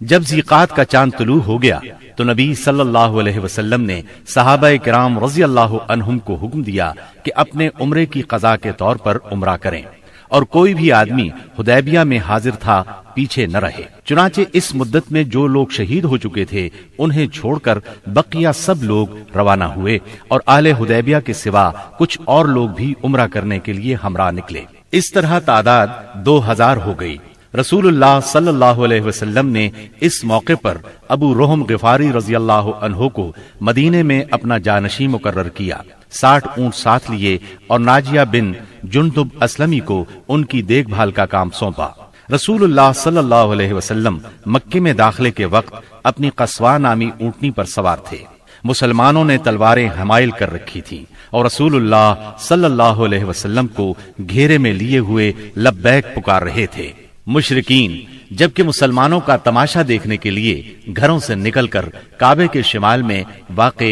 جب زیقات کا چاند طلوع ہو گیا تو نبی صلی اللہ علیہ وسلم نے صحابہ کرام رضی اللہ عنہم کو حکم دیا کہ اپنے عمرے کی قضا کے طور پر عمرہ کریں اور کوئی بھی آدمی حدیبیہ میں حاضر تھا پیچھے نہ رہے۔ چنانچہ اس مدت میں جو لوگ شہید ہو چکے تھے، انہیں چھوڑ کر بقیہ سب لوگ روانہ ہوئے اور آل حدیبیہ کے سوا کچھ اور لوگ بھی عمرہ کرنے کے لیے ہمراہ نکلے۔ اس طرح تعداد دو ہزار ہو گئی۔ رسول اللہ صلی اللہ علیہ وسلم نے اس موقع پر ابو روحم غفاری رضی اللہ عنہ کو مدینے میں اپنا جانشی مقرر کیا ساٹھ اونٹ ساتھ لیے اور ناجیہ بن جنتب اسلمی کو ان کی دیکھ بھال کا کام سونپا رسول اللہ صلی اللہ علیہ وسلم مکے میں داخلے کے وقت اپنی قصوا نامی اونٹنی پر سوار تھے مسلمانوں نے تلواریں حمائل کر رکھی تھی اور رسول اللہ صلی اللہ علیہ وسلم کو گھیرے میں لیے ہوئے لبیک پکار رہے تھے مشرقین جبکہ مسلمانوں کا تماشا دیکھنے کے لیے گھروں سے نکل کر کعبے کے شمال میں واقع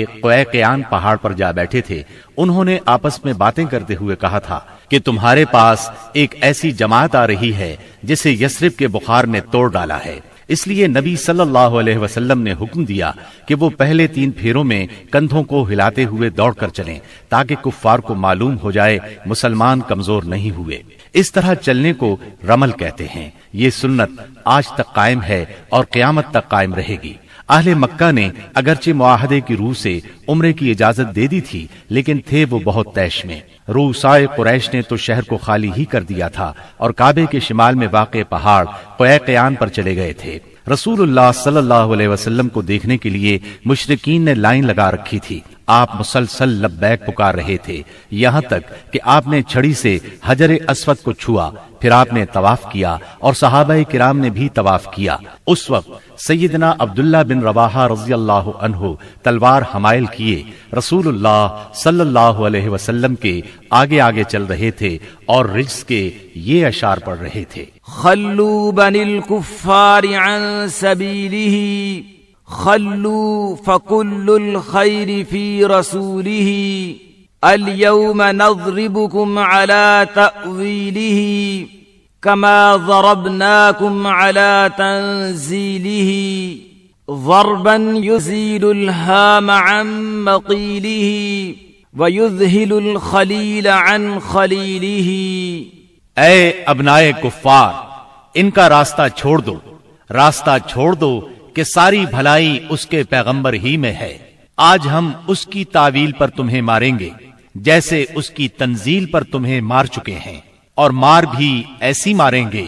قیان پہاڑ پر جا بیٹھے تھے، انہوں نے آپس میں باتیں کرتے ہوئے کہا تھا کہ تمہارے پاس ایک ایسی جماعت آ رہی ہے جسے یسرف کے بخار نے توڑ ڈالا ہے۔ اس لیے نبی صلی اللہ علیہ وسلم نے حکم دیا کہ وہ پہلے تین پھیروں میں کندھوں کو ہلاتے ہوئے دوڑ کر چلیں تاکہ کفار کو معلوم ہو جائے مسلمان کمزور نہیں ہوئے۔ اس طرح چلنے کو رمل کہتے ہیں۔ یہ سنت آج تک قائم ہے اور قیامت تک قائم رہے گی۔ اہل مکہ نے اگرچہ معاہدے کی روح سے عمرے کی اجازت دے دی تھی، لیکن تھے وہ بہت تیش میں۔ روسائے قریش نے تو شہر کو خالی ہی کر دیا تھا اور کعبے کے شمال میں واقع پہاڑ قیان پر چلے گئے تھے۔ رسول اللہ صلی اللہ علیہ وسلم کو دیکھنے کے لیے مشرقین نے لائن لگا رکھی تھی۔ آپ مسلسل لبیک پکار رہے تھے، یہاں تک کہ آپ نے چھڑی سے حجر اسود کو چھوا، پھر آپ نے طواف کیا اور صحابہ کرام نے بھی طواف کیا۔ اس وقت سیدنا عبداللہ بن رواحہ رضی اللہ عنہ تلوار حمائل کیے رسول اللہ صلی اللہ علیہ وسلم کے آگے آگے چل رہے تھے اور رجس کے یہ اشار پڑھ رہے تھے۔ خلو بن الكفار عن سبیلہ۔ خلو فکل الخیر فی رسولہ اليوم نضربكم على تأويله كما ضربناكم على تنزيله ضربا يزيل الهام عن مقيله ويذهل الخليل عن خليله اے ابنائے کفار، ان کا راستہ چھوڑ دو، راستہ چھوڑ دو کہ ساری بھلائی اس کے پیغمبر ہی میں ہے۔ آج ہم اس کی تعویل پر تمہیں ماریں گے، جیسے اس کی تنزیل پر تمہیں مار چکے ہیں۔ اور مار بھی ایسی ماریں گے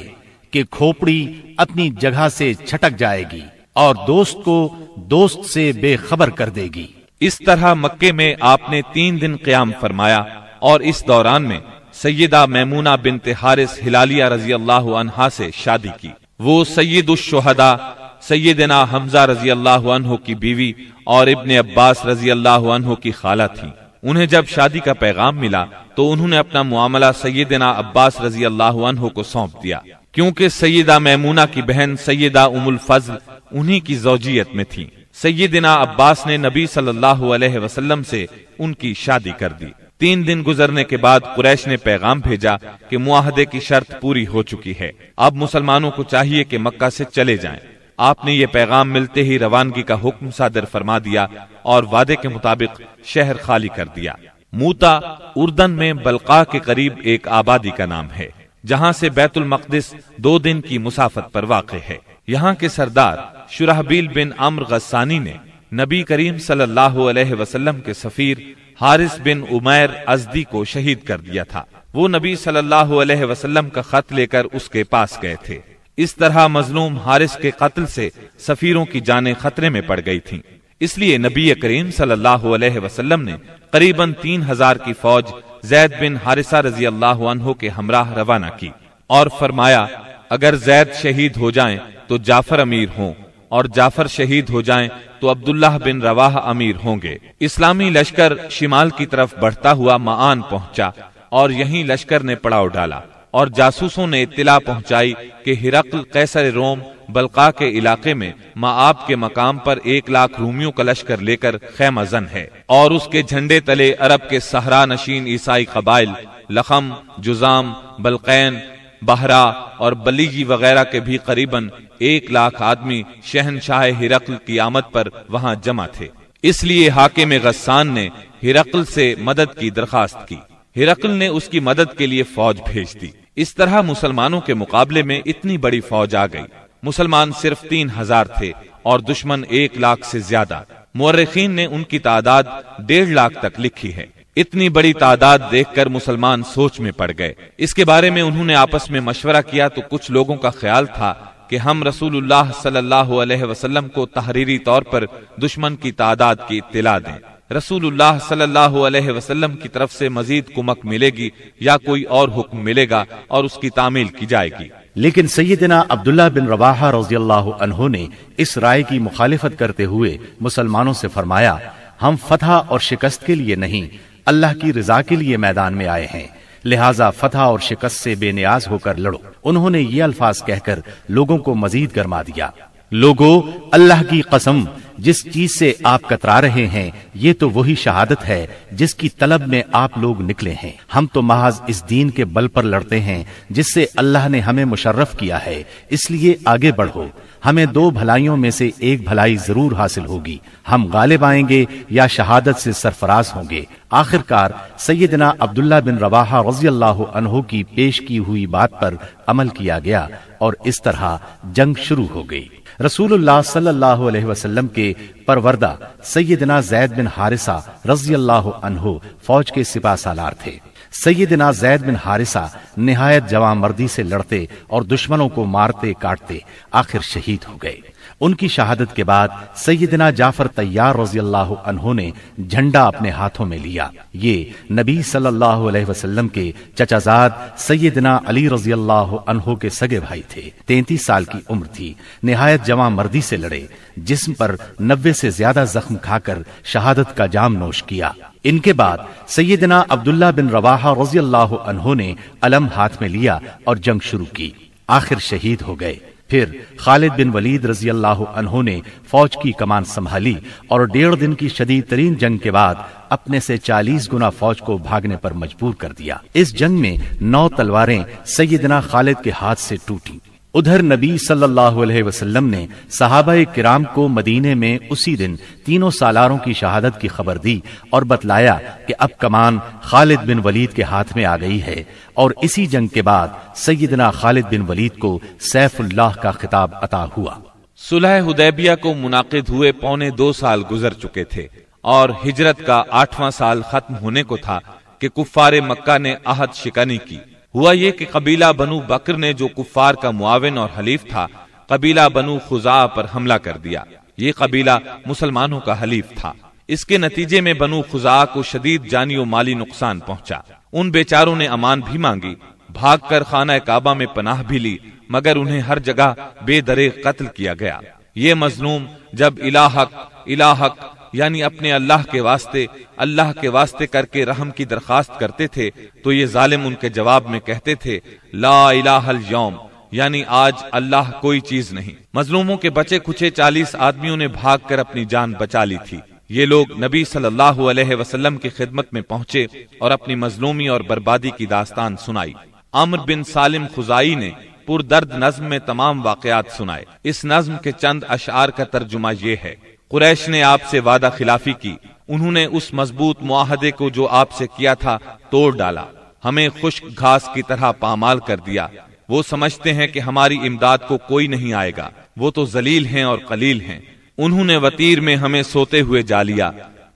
کہ کھوپڑی اپنی جگہ سے چھٹک جائے گی اور دوست کو دوست سے بے خبر کر دے گی۔ اس طرح مکے میں آپ نے تین دن قیام فرمایا اور اس دوران میں سیدہ میمونہ بنت حارث ہلالیہ رضی اللہ عنہا سے شادی کی۔ وہ سید الشہداء، سیدنا حمزہ رضی اللہ عنہ کی بیوی اور ابن عباس رضی اللہ عنہ کی خالہ تھی انہیں جب شادی کا پیغام ملا تو انہوں نے اپنا معاملہ سیدنا عباس رضی اللہ عنہ کو سونپ دیا۔ کیونکہ سیدہ میمونہ کی بہن سیدہ ام الفضل انہی کی زوجیت میں تھی سیدنا عباس نے نبی صلی اللہ علیہ وسلم سے ان کی شادی کر دی۔ تین دن گزرنے کے بعد قریش نے پیغام بھیجا کہ معاہدے کی شرط پوری ہو چکی ہے۔ اب مسلمانوں کو چاہیے کہ مکہ سے چلے جائیں۔ آپ نے یہ پیغام ملتے ہی روانگی کا حکم صادر فرما دیا اور وعدے کے مطابق شہر خالی کر دیا۔ موتا اردن میں بلقا کے قریب ایک آبادی کا نام ہے، جہاں سے بیت المقدس دو دن کی مسافت پر واقع ہے۔ یہاں کے سردار شرحبیل بن امر غسانی نے نبی کریم صلی اللہ علیہ وسلم کے سفیر حارث بن عمیر ازدی کو شہید کر دیا تھا۔ وہ نبی صلی اللہ علیہ وسلم کا خط لے کر اس کے پاس گئے تھے۔ اس طرح مظلوم حارث کے قتل سے سفیروں کی جانیں خطرے میں پڑ گئی تھیں۔ اس لیے نبی کریم صلی اللہ علیہ وسلم نے قریب تین ہزار کی فوج زید بن حارثہ رضی اللہ عنہ کے ہمراہ روانہ کی اور فرمایا، اگر زید شہید ہو جائیں تو جعفر امیر ہوں۔ اور جعفر شہید ہو جائیں تو عبداللہ بن رواہ امیر ہوں گے۔ اسلامی لشکر شمال کی طرف بڑھتا ہوا معان پہنچا اور یہیں لشکر نے پڑاؤ ڈالا اور جاسوسوں نے اطلاع پہنچائی کہ ہرقل قیصر روم بلقا کے علاقے میں ماں آپ کے مقام پر ایک لاکھ رومیوں کا لشکر لے کر خیمہ زن ہے اور اس کے جھنڈے تلے عرب کے سہرا نشین عیسائی قبائل لخم، جزام، بلقین بہرا اور بلیجی وغیرہ کے بھی قریباً ایک لاکھ آدمی شہنشاہ ہرقل کی آمد پر وہاں جمع تھے۔ اس لیے حاکم غسان نے ہرقل سے مدد کی درخواست کی۔ ہرقل نے اس کی مدد کے لیے فوج بھیج دی۔ اس طرح مسلمانوں کے مقابلے میں اتنی بڑی فوج آ گئی۔ مسلمان صرف تین ہزار تھے اور دشمن ایک لاکھ سے زیادہ۔ مورخین نے ان کی تعداد ڈیڑھ لاکھ تک لکھی ہے۔ اتنی بڑی تعداد دیکھ کر مسلمان سوچ میں پڑ گئے۔ اس کے بارے میں انہوں نے آپس میں مشورہ کیا تو کچھ لوگوں کا خیال تھا کہ ہم رسول اللہ صلی اللہ علیہ وسلم کو تحریری طور پر دشمن کی تعداد کی اطلاع دیں۔ رسول اللہ صلی اللہ علیہ وسلم کی طرف سے مزید کمک ملے گی یا کوئی اور حکم ملے گا اور اس کی تعمیل کی جائے گی۔ لیکن سیدنا عبداللہ بن رواحہ رضی اللہ عنہ نے اس رائے کی مخالفت کرتے ہوئے مسلمانوں سے فرمایا، ہم فتح اور شکست کے لیے نہیں اللہ کی رضا کے لیے میدان میں آئے ہیں۔ لہٰذا فتح اور شکست سے بے نیاز ہو کر لڑو۔ انہوں نے یہ الفاظ کہہ کر لوگوں کو مزید گرما دیا۔ لوگو، اللہ کی قسم، جس چیز سے آپ کترا رہے ہیں، یہ تو وہی شہادت ہے، جس کی طلب میں آپ لوگ نکلے ہیں۔ ہم تو محض اس دین کے بل پر لڑتے ہیں، جس سے اللہ نے ہمیں مشرف کیا ہے۔ اس لیے آگے بڑھو۔ ہمیں دو بھلائیوں میں سے ایک بھلائی ضرور حاصل ہوگی۔ ہم غالب آئیں گے یا شہادت سے سرفراز ہوں گے۔ آخر کار سیدنا عبداللہ بن رواحہ رضی اللہ عنہ کی پیش کی ہوئی بات پر عمل کیا گیا اور اس طرح جنگ شروع ہو گئی۔ رسول اللہ صلی اللہ علیہ وسلم کے پروردہ سیدنا زید بن حارثہ رضی اللہ عنہ فوج کے سپاہ سالار تھے۔ سیدنا زید بن حارثہ نہایت جوان مردی سے لڑتے اور دشمنوں کو مارتے، کاٹتے آخر شہید ہو گئے۔ ان کی شہادت کے بعد سیدنا جعفر تیار رضی اللہ عنہ نے جھنڈا اپنے ہاتھوں میں لیا۔ یہ نبی صلی اللہ علیہ وسلم کے چچا زاد سیدنا علی رضی اللہ عنہ کے سگے بھائی تھے۔ تینتیس سال کی عمر تھی۔ نہایت جوان مردی سے لڑے۔ جسم پر نوے سے زیادہ زخم کھا کر شہادت کا جام نوش کیا۔ ان کے بعد سیدنا عبداللہ بن رواحہ رضی اللہ عنہ نے علم ہاتھ میں لیا اور جنگ شروع کی۔ آخر شہید ہو گئے۔ پھر خالد بن ولید رضی اللہ عنہ نے فوج کی کمان سنبھالی اور ڈیڑھ دن کی شدید ترین جنگ کے بعد اپنے سے چالیس گنا فوج کو بھاگنے پر مجبور کر دیا۔ اس جنگ میں نو تلواریں سیدنا خالد کے ہاتھ سے ٹوٹی ادھر نبی صلی اللہ علیہ وسلم نے صحابہ کرام کو مدینے میں اسی دن تینوں سالاروں کی شہادت کی خبر دی اور بتلایا کہ اب کمان خالد بن ولید کے ہاتھ میں آ گئی ہے اور اسی جنگ کے بعد سیدنا خالد بن ولید کو سیف اللہ کا خطاب عطا ہوا۔ صلح حدیبیہ کو منعقد ہوئے پونے دو سال گزر چکے تھے اور ہجرت کا آٹھواں سال ختم ہونے کو تھا کہ کفار مکہ نے عہد شکنی کی۔ ہوا یہ کہ قبیلہ بنو بکر نے جو کفار کا معاون اور حلیف تھا، قبیلہ بنو خزا پر حملہ کر دیا۔ یہ قبیلہ مسلمانوں کا حلیف تھا۔ اس کے نتیجے میں بنو خزا کو شدید جانی و مالی نقصان پہنچا۔ ان بیچاروں نے امان بھی مانگی۔ بھاگ کر خانہ کعبہ میں پناہ بھی لی، مگر انہیں ہر جگہ بے درے قتل کیا گیا۔ یہ مظلوم جب الہق الہق یعنی اپنے اللہ کے واسطے، اللہ کے واسطے کر کے رحم کی درخواست کرتے تھے، تو یہ ظالم ان کے جواب میں کہتے تھے، لا الہ اليوم یعنی آج اللہ کوئی چیز نہیں۔ مظلوموں کے بچے کچھے چالیس آدمیوں نے بھاگ کر اپنی جان بچا لی تھی۔ یہ لوگ نبی صلی اللہ علیہ وسلم کی خدمت میں پہنچے اور اپنی مظلومی اور بربادی کی داستان سنائی۔ عمر بن سالم خزائی نے پر درد نظم میں تمام واقعات سنائے۔ اس نظم کے چند اشعار کا ترجمہ یہ ہے۔ قریش نے آپ سے وعدہ خلافی کی۔ انہوں نے اس مضبوط معاہدے کو جو آپ سے کیا تھا توڑ ڈالا۔ ہمیں خشک گھاس کی طرح پامال کر دیا۔ وہ سمجھتے ہیں کہ ہماری امداد کو کوئی نہیں آئے گا۔ وہ تو ذلیل ہیں اور قلیل ہیں۔ انہوں نے وطیر میں ہمیں سوتے ہوئے جا لیا۔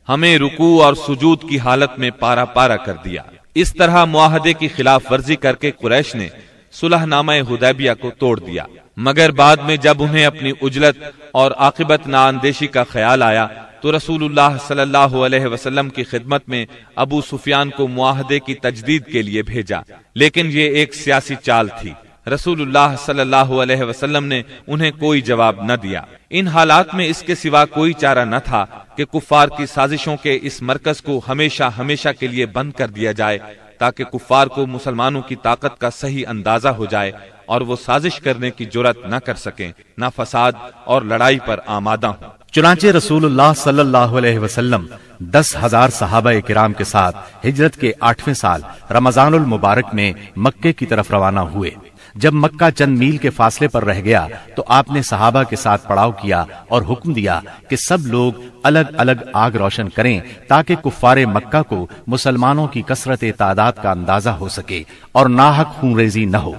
ہمیں رکو اور سجود کی حالت میں پارا پارا کر دیا۔ اس طرح معاہدے کی خلاف ورزی کر کے قریش نے صلح نامہ حدیبیہ کو توڑ دیا۔ مگر بعد میں جب انہیں اپنی اجلت اور عاقبت ناندیشی کا خیال آیا، تو رسول اللہ صلی اللہ علیہ وسلم کی خدمت میں ابو سفیان کو معاہدے کی تجدید کے لیے بھیجا۔ لیکن یہ ایک سیاسی چال تھی۔ رسول اللہ صلی اللہ علیہ وسلم نے انہیں کوئی جواب نہ دیا۔ ان حالات میں اس کے سوا کوئی چارہ نہ تھا کہ کفار کی سازشوں کے اس مرکز کو ہمیشہ ہمیشہ کے لیے بند کر دیا جائے، تاکہ کفار کو مسلمانوں کی طاقت کا صحیح اندازہ ہو جائے۔ اور وہ سازش کرنے کی جرت نہ کر سکیں، نہ فساد اور لڑائی پر آمادہ ہوں۔ چنانچہ رسول اللہ صلی اللہ علیہ وسلم دس ہزار صحابہ کرام کے ساتھ ہجرت کے آٹھویں سال رمضان المبارک میں مکے کی طرف روانہ ہوئے۔ جب مکہ چند میل کے فاصلے پر رہ گیا تو آپ نے صحابہ کے ساتھ پڑاؤ کیا اور حکم دیا کہ سب لوگ الگ الگ آگ روشن کریں تاکہ کفار مکہ کو مسلمانوں کی کثرت تعداد کا اندازہ ہو سکے اور ناحق خون ریزی نہ ہو۔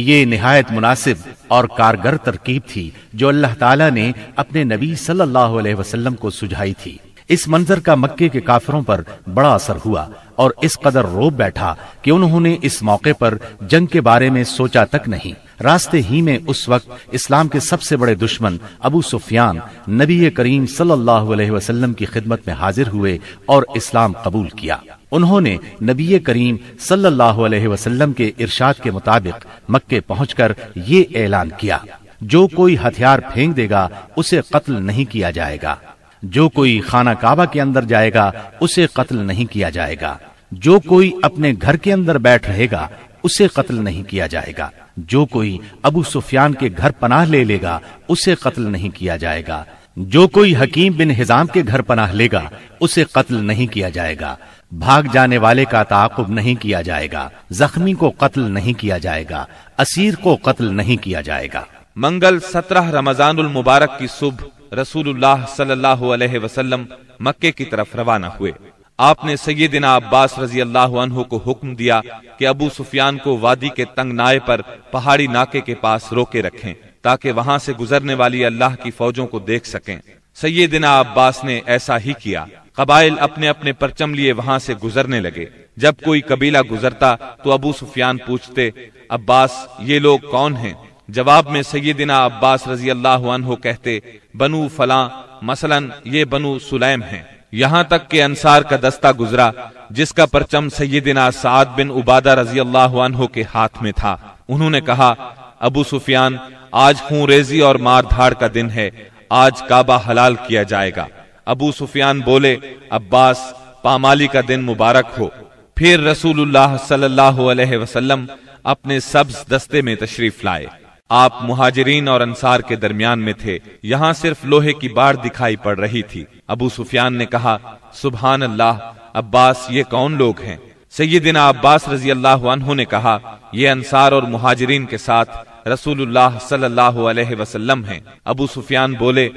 یہ نہایت مناسب اور کارگر ترکیب تھی جو اللہ تعالیٰ نے اپنے نبی صلی اللہ علیہ وسلم کو سجھائی تھی۔ اس منظر کا مکے کے کافروں پر بڑا اثر ہوا اور اس قدر روب بیٹھا کہ انہوں نے اس موقع پر جنگ کے بارے میں سوچا تک نہیں۔ راستے ہی میں اس وقت اسلام کے سب سے بڑے دشمن ابو سفیان نبی کریم صلی اللہ علیہ وسلم کی خدمت میں حاضر ہوئے اور اسلام قبول کیا۔ انہوں نے نبی کریم صلی اللہ علیہ وسلم کے ارشاد کے مطابق مکے پہنچ کر یہ اعلان کیا، جو کوئی ہتھیار پھینک دے گا، اسے قتل نہیں کیا جائے گا۔ جو کوئی خانہ کعبہ کے اندر جائے گا، اسے قتل نہیں کیا جائے گا۔ جو کوئی اپنے گھر کے اندر بیٹھ رہے گا، اسے قتل نہیں کیا جائے گا۔ جو کوئی ابو سفیان کے گھر پناہ لے لے گا، اسے قتل نہیں کیا جائے گا۔ جو کوئی حکیم بن ہزام کے گھر پناہ لے گا، اسے قتل نہیں کیا جائے گا۔ بھاگ جانے والے کا تعاقب نہیں کیا جائے گا۔ زخمی کو قتل نہیں کیا جائے گا۔ اسیر کو قتل نہیں کیا جائے گا۔ منگل سترہ رمضان المبارک کی صبح رسول اللہ صلی اللہ علیہ وسلم مکے کی طرف روانہ ہوئے۔ آپ نے سیدنا عباس رضی اللہ عنہ کو حکم دیا کہ ابو سفیان کو وادی کے تنگ نائے پر پہاڑی ناکے کے پاس روکے رکھیں تاکہ وہاں سے گزرنے والی اللہ کی فوجوں کو دیکھ سکیں۔ سیدنا عباس نے ایسا ہی کیا۔ قبائل اپنے اپنے پرچم لیے وہاں سے گزرنے لگے۔ جب کوئی قبیلہ گزرتا تو ابو سفیان پوچھتے، عباس، یہ لوگ کون ہیں؟ جواب میں سیدنا عباس رضی اللہ عنہ کہتے، بنو فلاں، مثلا یہ بنو سلیم ہیں۔ یہاں تک کہ انصار کا دستہ گزرا، جس کا پرچم سیدنا سعد بن عبادہ رضی اللہ عنہ کے ہاتھ میں تھا۔ انہوں نے کہا، ابو سفیان، آج خون ریزی اور مار دھاڑ کا دن ہے، آج کعبہ حلال کیا جائے گا۔ ابو سفیان بولے، عباس، پامالی کا دن مبارک ہو۔ پھر رسول اللہ صلی اللہ علیہ وسلم اپنے سبز دستے میں تشریف لائے۔ آپ مہاجرین اور انصار کے درمیان میں تھے، یہاں صرف لوہے کی بار دکھائی پڑ رہی تھی۔ ابو سفیان نے کہا، سبحان اللہ، عباس، یہ کون لوگ ہیں؟ سیدنا عباس رضی اللہ عنہ نے کہا، یہ انصار اور مہاجرین کے ساتھ رسول اللہ صلی اللہ علیہ وسلم ہیں۔ ابو سفیان بولے،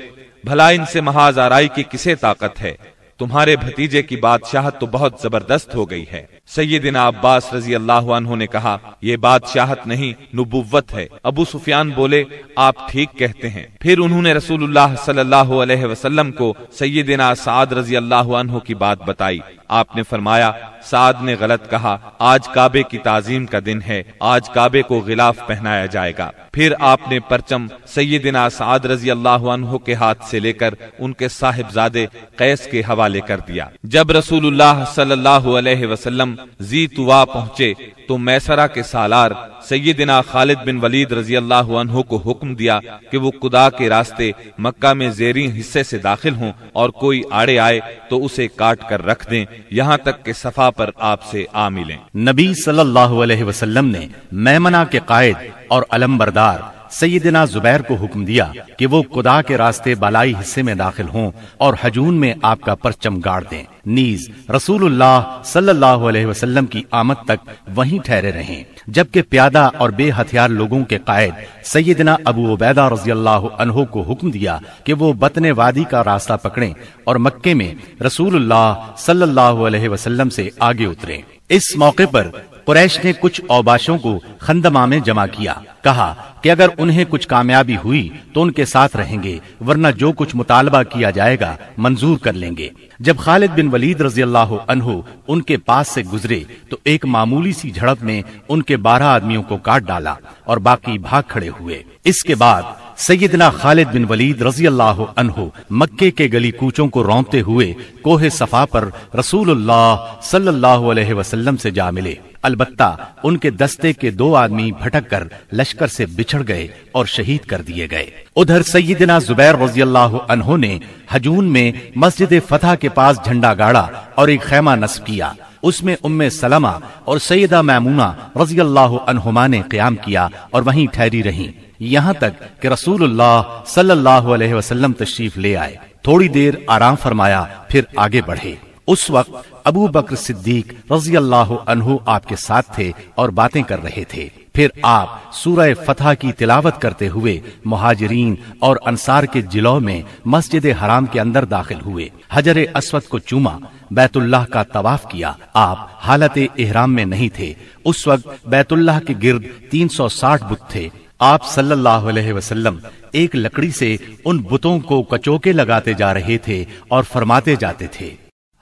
بھلا ان سے محاذ آرائی کی کسے طاقت ہے؟ تمہارے بھتیجے کی بادشاہت تو بہت زبردست ہو گئی ہے۔ سیدنا عباس رضی اللہ عنہ نے کہا، یہ بادشاہت نہیں، نبوت ہے۔ ابو سفیان بولے، آپ ٹھیک کہتے ہیں۔ پھر انہوں نے رسول اللہ صلی اللہ علیہ وسلم کو سیدنا سعد رضی اللہ عنہ کی بات بتائی۔ آپ نے فرمایا، سعد نے غلط کہا، آج کعبے کی تعظیم کا دن ہے، آج کعبے کو غلاف پہنایا جائے گا۔ پھر آپ نے پرچم سیدنا سعد رضی اللہ عنہ کے ہاتھ سے لے کر ان کے صاحب زادے قیس کے حوالے کر دیا۔ جب رسول اللہ صلی اللہ علیہ وسلم زی توا پہنچے تو میسرا کے سالار سیدنا خالد بن ولید رضی اللہ عنہ کو حکم دیا کہ وہ خدا کے راستے مکہ میں زیرین حصے سے داخل ہوں اور کوئی آڑے آئے تو اسے کاٹ کر رکھ دیں، یہاں تک کہ صفا پر آپ سے آ ملیں۔ نبی صلی اللہ علیہ وسلم نے میمنا کے قائد اور علم بردار سیدنا زبیر کو حکم دیا کہ وہ خدا کے راستے بالائی حصے میں داخل ہوں اور حجون میں آپ کا پرچم گاڑ دیں۔ نیز، رسول اللہ صلی اللہ علیہ وسلم کی آمد تک وہیں ٹھہرے رہیں۔ جبکہ پیادہ اور بے ہتھیار لوگوں کے قائد سیدنا ابو عبیدہ رضی اللہ عنہ کو حکم دیا کہ وہ بطن وادی کا راستہ پکڑیں اور مکے میں رسول اللہ صلی اللہ علیہ وسلم سے آگے اتریں۔ اس موقع پر قریش نے کچھ اوباشوں کو خندمہ میں جمع کیا۔ کہا کہ اگر انہیں کچھ کامیابی ہوئی تو ان کے ساتھ رہیں گے، ورنہ جو کچھ مطالبہ کیا جائے گا منظور کر لیں گے۔ جب خالد بن ولید رضی اللہ عنہ ان کے پاس سے گزرے تو ایک معمولی سی جھڑپ میں ان کے بارہ آدمیوں کو کاٹ ڈالا اور باقی بھاگ کھڑے ہوئے۔ اس کے بعد سیدنا خالد بن ولید رضی اللہ عنہ مکے کے گلی کوچوں کو رونتے ہوئے کوہ صفا پر رسول اللہ صلی اللہ علیہ وسلم سے جا ملے۔ البتہ ان کے دستے کے دو آدمی بھٹک کر لشکر سے بچھڑ گئے اور شہید کر دیے گئے۔ ادھر سیدنا زبیر رضی اللہ عنہ نے حجون میں مسجد فتح کے پاس جھنڈا گاڑا اور ایک خیمہ نصب کیا۔ اس میں ام سلمہ اور سیدہ میمونہ رضی اللہ عنہما نے قیام کیا اور وہیں ٹھہری رہیں۔ یہاں تک کہ رسول اللہ صلی اللہ علیہ وسلم تشریف لے آئے۔ تھوڑی دیر آرام فرمایا، پھر آگے بڑھے۔ اس وقت ابو بکر صدیق رضی اللہ عنہ آپ کے ساتھ تھے اور باتیں کر رہے تھے۔ پھر آپ سورہ فتح کی تلاوت کرتے ہوئے مہاجرین اور انصار کے جلو میں مسجد حرام کے اندر داخل ہوئے۔ حجر اسود کو چوما، بیت اللہ کا طواف کیا۔ آپ حالت احرام میں نہیں تھے۔ اس وقت بیت اللہ کے گرد تین سو ساٹھ بت تھے۔ آپ صلی اللہ علیہ وسلم ایک لکڑی سے ان بتوں کو کچوکے لگاتے جا رہے تھے اور فرماتے جاتے تھے۔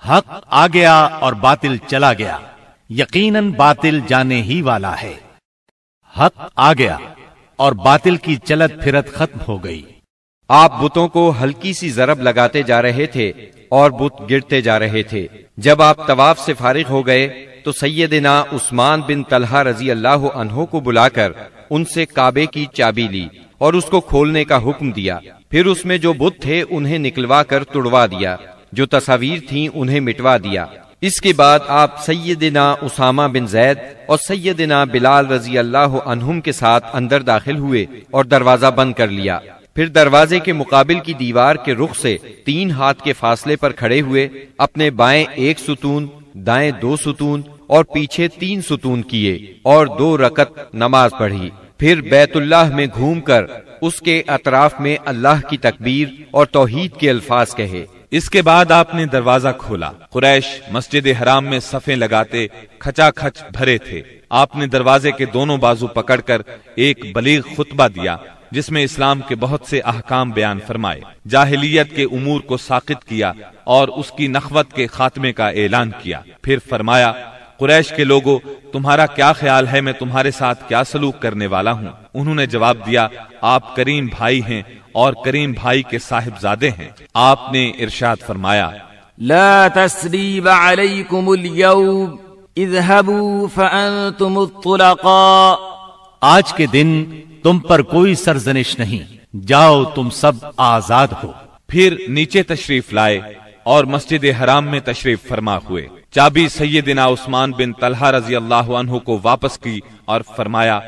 حق آ گیا اور باطل چلا گیا۔ یقیناً باطل جانے ہی والا ہے۔ حق آ گیا اور باطل کی چلت پھرت ختم ہو گئی۔ آپ بتوں کو ہلکی سی ضرب لگاتے جا رہے تھے اور بت گرتے جا رہے تھے۔ جب آپ طواف سے فارغ ہو گئے تو سیدنا عثمان بن طلحہ رضی اللہ عنہ کو بلا کر ان سے کعبے کی چابی لی اور اس کو کھولنے کا حکم دیا۔ پھر اس میں جو بت تھے انہیں نکلوا کر تڑوا دیا۔ جو تصاویر تھیں انہیں مٹوا دیا۔ اس کے بعد آپ سیدنا اسامہ بن زید اور سیدنا بلال رضی اللہ عنہم کے ساتھ اندر داخل ہوئے اور دروازہ بند کر لیا۔ پھر دروازے کے مقابل کی دیوار کے رخ سے تین ہاتھ کے فاصلے پر کھڑے ہوئے اپنے بائیں ایک ستون، دائیں دو ستون اور پیچھے تین ستون کیے اور دو رکت نماز پڑھی۔ پھر بیت اللہ میں گھوم کر اس کے اطراف میں اللہ کی تکبیر اور توحید کے الفاظ کہے۔ اس کے بعد آپ نے دروازہ کھولا۔ قریش مسجد حرام میں صفیں لگاتے کھچا کھچ بھرے تھے۔ آپ نے دروازے کے دونوں بازو پکڑ کر ایک بلیغ خطبہ دیا، جس میں اسلام کے بہت سے احکام بیان فرمائے۔ جاہلیت کے امور کو ساقت کیا اور اس کی نخوت کے خاتمے کا اعلان کیا۔ پھر فرمایا، قریش کے لوگوں، تمہارا کیا خیال ہے؟ میں تمہارے ساتھ کیا سلوک کرنے والا ہوں؟ انہوں نے جواب دیا، آپ کریم بھائی ہیں اور کریم بھائی کے صاحب زادے ہیں۔ آپ نے ارشاد فرمایا لا تسریب علیکم اليوم اذهبوا فانتم الطلقاء۔ آج کے دن تم پر کوئی سرزنش نہیں جاؤ تم سب آزاد ہو۔ پھر نیچے تشریف لائے اور مسجد حرام میں تشریف فرما ہوئے۔ چابی سیدنا عثمان بن طلحہ رضی اللہ عنہ کو واپس کی اور فرمایا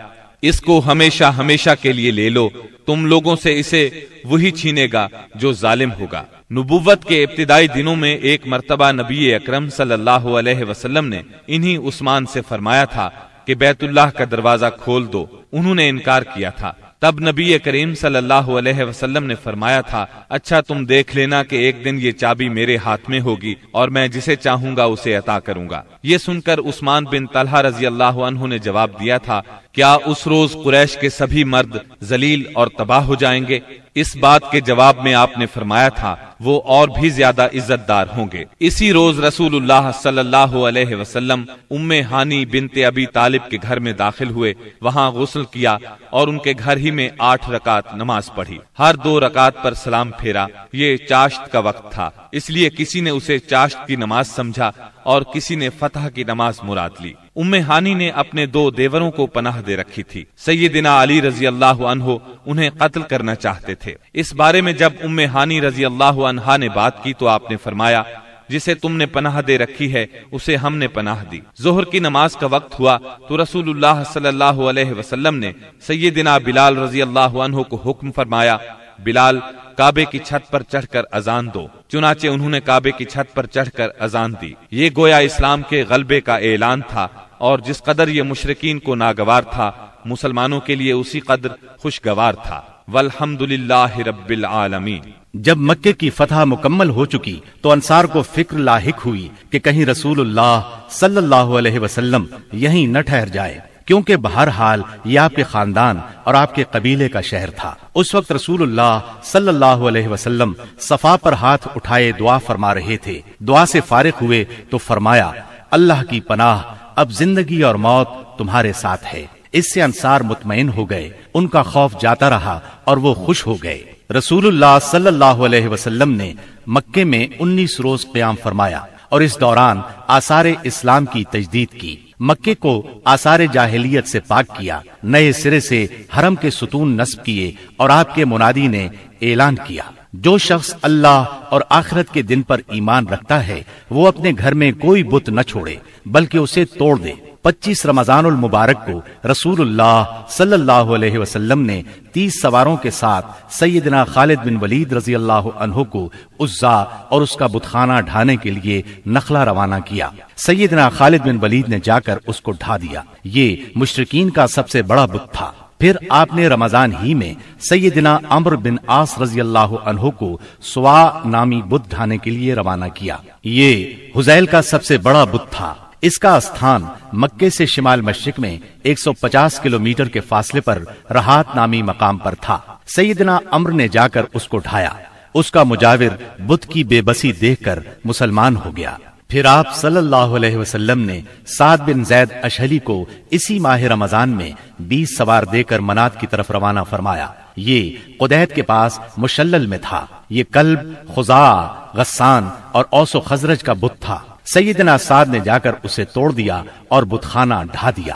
اس کو ہمیشہ ہمیشہ کے لیے لے لو، تم لوگوں سے اسے وہی چھینے گا جو ظالم ہوگا۔ نبوت کے ابتدائی دنوں میں ایک مرتبہ نبی اکرم صلی اللہ علیہ وسلم نے انہی عثمان سے فرمایا تھا کہ بیت اللہ کا دروازہ کھول دو۔ انہوں نے انکار کیا تھا۔ تب نبی کریم صلی اللہ علیہ وسلم نے فرمایا تھا اچھا تم دیکھ لینا کہ ایک دن یہ چابی میرے ہاتھ میں ہوگی اور میں جسے چاہوں گا اسے عطا کروں گا۔ یہ سن کر عثمان بن طلحہ رضی اللہ عنہ نے جواب دیا تھا کیا اس روز قریش کے سبھی مرد ذلیل اور تباہ ہو جائیں گے؟ اس بات کے جواب میں آپ نے فرمایا تھا، وہ اور بھی زیادہ عزت دار ہوں گے۔ اسی روز رسول اللہ صلی اللہ علیہ وسلم ام ہانی بنت ابی طالب کے گھر میں داخل ہوئے۔ وہاں غسل کیا اور ان کے گھر ہی میں آٹھ رکعت نماز پڑھی۔ ہر دو رکعت پر سلام پھیرا۔ یہ چاشت کا وقت تھا۔ اس لیے کسی نے اسے چاشت کی نماز سمجھا۔ اور کسی نے فتح کی نماز مراد لی۔ ام ہانی نے اپنے دو دیوروں کو پناہ دے رکھی تھی۔ سیدنا علی رضی اللہ عنہ انہیں قتل کرنا چاہتے تھے۔ اس بارے میں جب ام ہانی رضی اللہ عنہا نے بات کی تو آپ نے فرمایا، جسے تم نے پناہ دے رکھی ہے، اسے ہم نے پناہ دی۔ ظہر کی نماز کا وقت ہوا تو رسول اللہ صلی اللہ علیہ وسلم نے سیدنا بلال رضی اللہ عنہ کو حکم فرمایا بلال، کعبے کی چھت پر چڑھ کر اذان دو۔ چنانچہ انہوں نے کعبے کی چھت پر چڑھ کر اذان دی۔ یہ گویا اسلام کے غلبے کا اعلان تھا اور جس قدر یہ مشرقین کو ناگوار تھا، مسلمانوں کے لیے اسی قدر خوشگوار تھا۔ والحمد للہ رب العالمین۔ جب مکے کی فتح مکمل ہو چکی تو انصار کو فکر لاحق ہوئی کہ کہیں رسول اللہ صلی اللہ علیہ وسلم یہیں نہ ٹھہر جائے۔ کیونکہ بہرحال یہ آپ کے خاندان اور آپ کے قبیلے کا شہر تھا۔ اس وقت رسول اللہ صلی اللہ علیہ وسلم صفا پر ہاتھ اٹھائے دعا فرما رہے تھے۔ دعا سے فارغ ہوئے تو فرمایا، اللہ کی پناہ اب زندگی اور موت تمہارے ساتھ ہے۔ اس سے انصار مطمئن ہو گئے۔ ان کا خوف جاتا رہا اور وہ خوش ہو گئے۔ رسول اللہ صلی اللہ علیہ وسلم نے مکے میں انیس روز قیام فرمایا اور اس دوران آثار اسلام کی تجدید کی۔ مکے کو آثار جاہلیت سے پاک کیا، نئے سرے سے حرم کے ستون نصب کیے اور آپ کے منادی نے اعلان کیا۔ جو شخص اللہ اور آخرت کے دن پر ایمان رکھتا ہے، وہ اپنے گھر میں کوئی بت نہ چھوڑے، بلکہ اسے توڑ دے۔ پچیس رمضان المبارک کو رسول اللہ صلی اللہ علیہ وسلم نے تیس سواروں کے ساتھ سیدنا خالد بن ولید رضی اللہ عنہ کو عزا اور اس کا بتخانہ ڈھانے کے لیے نخلا روانہ کیا۔ سیدنا خالد بن ولید نے جا کر اس کو ڈھا دیا۔ یہ مشرقین کا سب سے بڑا بت تھا۔ پھر آپ نے رمضان ہی میں سیدنا عمر بن آس رضی اللہ عنہ کو سوا نامی بت ڈھانے کے لیے روانہ کیا۔ یہ حزیل کا سب سے بڑا بت تھا۔ اس کا استھان مکے سے شمال مشرق میں 150 کلومیٹر کے فاصلے پر رہات نامی مقام پر تھا۔ سیدنا امر نے جا کر اس کو ڈھایا۔ اس کا مجاور بدھ کی بے بسی دیکھ کر مسلمان ہو گیا۔ پھر آپ صلی اللہ علیہ وسلم نے سعد بن زید اشہلی کو اسی ماہ رمضان میں بیس سوار دے کر منات کی طرف روانہ فرمایا۔ یہ قدیت کے پاس مشلل میں تھا۔ یہ کلب خزا غسان اور اوس و خزرج کا بت تھا۔ سیدنا سعد نے جا کر اسے توڑ دیا اور بتخانہ ڈھا دیا۔